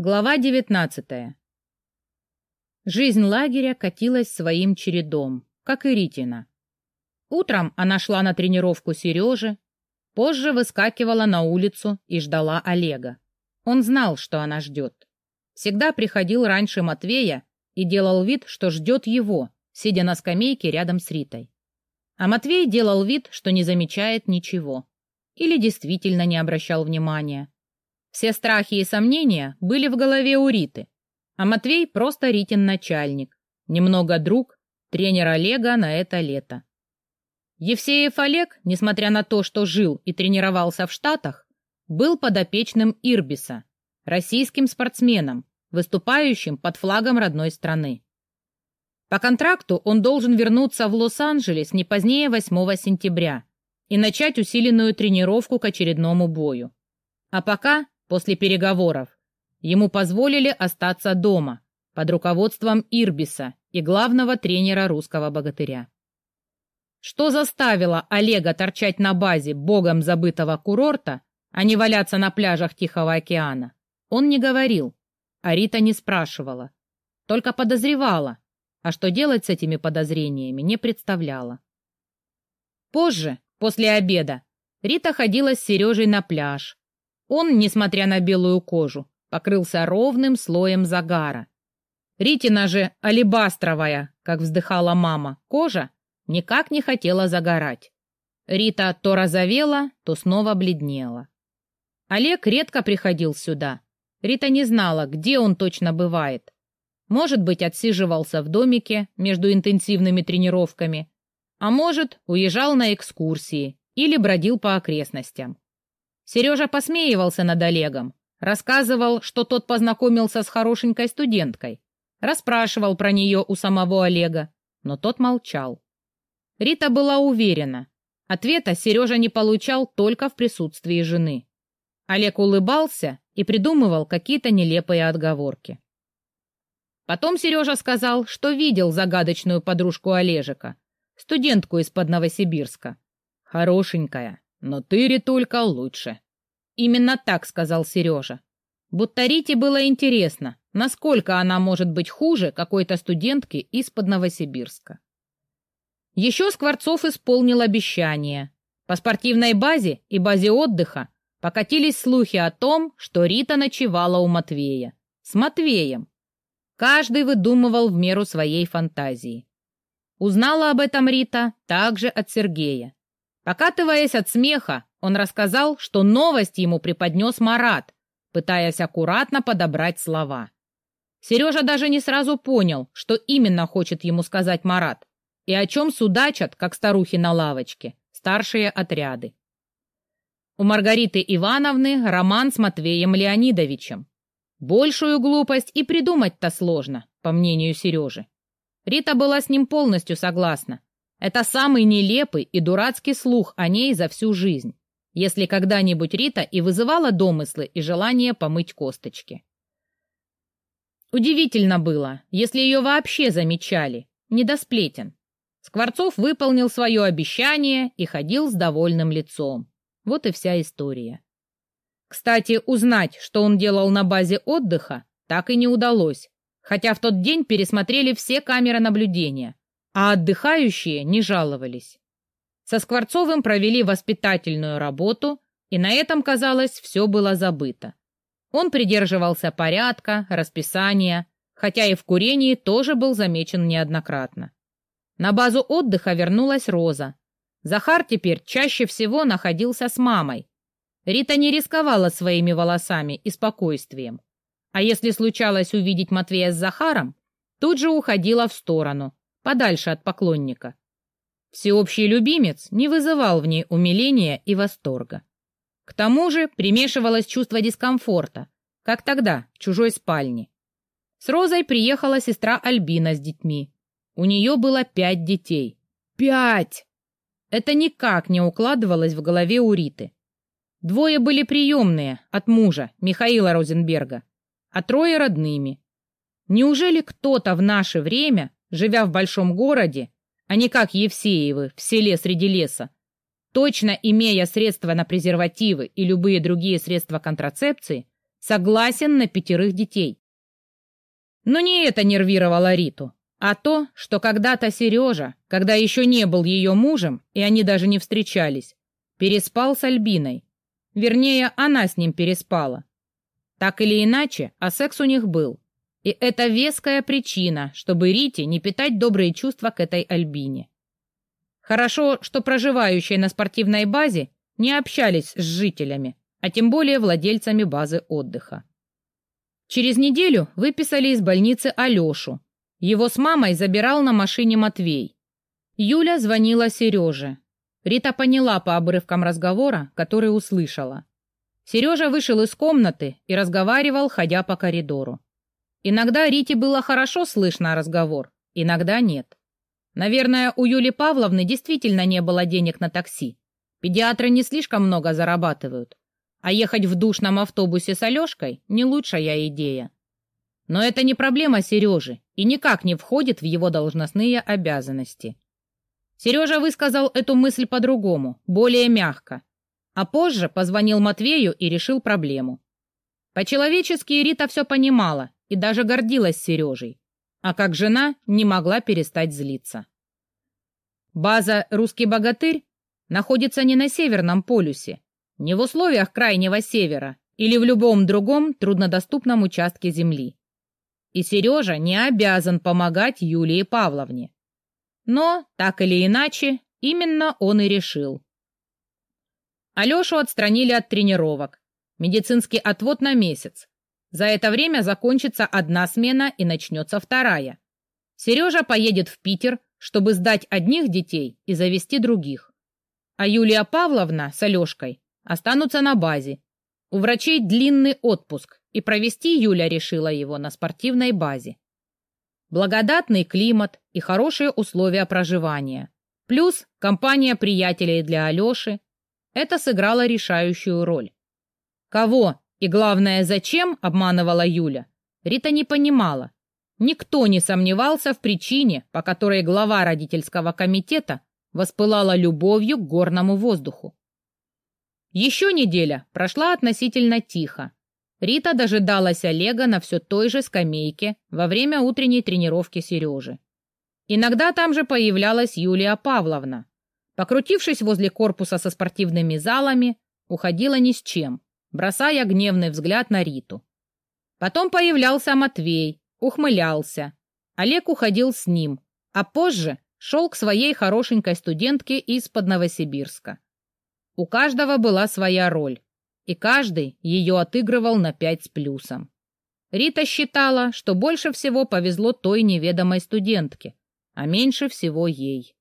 Глава 19. Жизнь лагеря катилась своим чередом, как и Ритина. Утром она шла на тренировку Сережи, позже выскакивала на улицу и ждала Олега. Он знал, что она ждет. Всегда приходил раньше Матвея и делал вид, что ждет его, сидя на скамейке рядом с Ритой. А Матвей делал вид, что не замечает ничего. Или действительно не обращал внимания все страхи и сомнения были в голове у Риты, а Матвей просто Ритин начальник, немного друг, тренер Олега на это лето. Евсеев Олег, несмотря на то, что жил и тренировался в Штатах, был подопечным Ирбиса, российским спортсменом, выступающим под флагом родной страны. По контракту он должен вернуться в Лос-Анджелес не позднее 8 сентября и начать усиленную тренировку к очередному бою. А пока После переговоров ему позволили остаться дома под руководством Ирбиса и главного тренера русского богатыря. Что заставило Олега торчать на базе богом забытого курорта, а не валяться на пляжах Тихого океана, он не говорил, а Рита не спрашивала, только подозревала, а что делать с этими подозрениями не представляла. Позже, после обеда, Рита ходила с Сережей на пляж, он, несмотря на белую кожу, покрылся ровным слоем загара. Ритина же алебастровая, как вздыхала мама, кожа никак не хотела загорать. Рита то розовела, то снова бледнела. Олег редко приходил сюда. Рита не знала, где он точно бывает. Может быть, отсиживался в домике между интенсивными тренировками, а может, уезжал на экскурсии или бродил по окрестностям. Сережа посмеивался над Олегом, рассказывал, что тот познакомился с хорошенькой студенткой, расспрашивал про нее у самого Олега, но тот молчал. Рита была уверена, ответа Сережа не получал только в присутствии жены. Олег улыбался и придумывал какие-то нелепые отговорки. Потом Сережа сказал, что видел загадочную подружку Олежика, студентку из-под Новосибирска. Хорошенькая, но ты, Ритулька, лучше. Именно так сказал Сережа. Будто Рите было интересно, насколько она может быть хуже какой-то студентки из-под Новосибирска. Еще Скворцов исполнил обещание. По спортивной базе и базе отдыха покатились слухи о том, что Рита ночевала у Матвея. С Матвеем. Каждый выдумывал в меру своей фантазии. Узнала об этом Рита также от Сергея. Покатываясь от смеха, он рассказал, что новость ему преподнес Марат, пытаясь аккуратно подобрать слова. Сережа даже не сразу понял, что именно хочет ему сказать Марат, и о чем судачат, как старухи на лавочке, старшие отряды. У Маргариты Ивановны роман с Матвеем Леонидовичем. Большую глупость и придумать-то сложно, по мнению Сережи. Рита была с ним полностью согласна, это самый нелепый и дурацкий слух о ней за всю жизнь, если когда-нибудь Рита и вызывала домыслы и желание помыть косточки. Удивительно было, если ее вообще замечали, не до сплетен. Скворцов выполнил свое обещание и ходил с довольным лицом. Вот и вся история. Кстати, узнать, что он делал на базе отдыха, так и не удалось, хотя в тот день пересмотрели все камеры наблюдения, а отдыхающие не жаловались. Со Скворцовым провели воспитательную работу, и на этом, казалось, все было забыто. Он придерживался порядка, расписания, хотя и в курении тоже был замечен неоднократно. На базу отдыха вернулась Роза. Захар теперь чаще всего находился с мамой. Рита не рисковала своими волосами и спокойствием. А если случалось увидеть Матвея с Захаром, тут же уходила в сторону, подальше от поклонника. Всеобщий любимец не вызывал в ней умиления и восторга. К тому же примешивалось чувство дискомфорта, как тогда, в чужой спальне. С Розой приехала сестра Альбина с детьми. У нее было пять детей. Пять! Это никак не укладывалось в голове у Риты. Двое были приемные от мужа, Михаила Розенберга, а трое родными. Неужели кто-то в наше время живя в большом городе, а не как Евсеевы в селе среди леса, точно имея средства на презервативы и любые другие средства контрацепции, согласен на пятерых детей. Но не это нервировало Риту, а то, что когда-то Сережа, когда еще не был ее мужем, и они даже не встречались, переспал с Альбиной. Вернее, она с ним переспала. Так или иначе, а секс у них был. И это веская причина, чтобы Рите не питать добрые чувства к этой Альбине. Хорошо, что проживающие на спортивной базе не общались с жителями, а тем более владельцами базы отдыха. Через неделю выписали из больницы Алешу. Его с мамой забирал на машине Матвей. Юля звонила Сереже. Рита поняла по обрывкам разговора, который услышала. Сережа вышел из комнаты и разговаривал, ходя по коридору. Иногда Рите было хорошо слышно разговор, иногда нет. Наверное, у Юли Павловны действительно не было денег на такси. Педиатры не слишком много зарабатывают. А ехать в душном автобусе с Алешкой – не лучшая идея. Но это не проблема Сережи и никак не входит в его должностные обязанности. Сережа высказал эту мысль по-другому, более мягко, а позже позвонил Матвею и решил проблему. По-человечески Рита все понимала и даже гордилась Сережей, а как жена не могла перестать злиться. База «Русский богатырь» находится не на Северном полюсе, не в условиях Крайнего Севера или в любом другом труднодоступном участке Земли. И Сережа не обязан помогать Юлии Павловне. Но, так или иначе, именно он и решил. Алешу отстранили от тренировок. Медицинский отвод на месяц. За это время закончится одна смена и начнется вторая. Сережа поедет в Питер, чтобы сдать одних детей и завести других. А Юлия Павловна с Алешкой останутся на базе. У врачей длинный отпуск, и провести Юля решила его на спортивной базе. Благодатный климат и хорошие условия проживания. Плюс компания приятелей для Алеши, это сыграло решающую роль. Кого и, главное, зачем обманывала Юля, Рита не понимала. Никто не сомневался в причине, по которой глава родительского комитета воспылала любовью к горному воздуху. Еще неделя прошла относительно тихо. Рита дожидалась Олега на все той же скамейке во время утренней тренировки Сережи. Иногда там же появлялась Юлия Павловна, Покрутившись возле корпуса со спортивными залами, уходила ни с чем, бросая гневный взгляд на Риту. Потом появлялся Матвей, ухмылялся. Олег уходил с ним, а позже шел к своей хорошенькой студентке из-под Новосибирска. У каждого была своя роль, и каждый ее отыгрывал на пять с плюсом. Рита считала, что больше всего повезло той неведомой студентке, а меньше всего ей.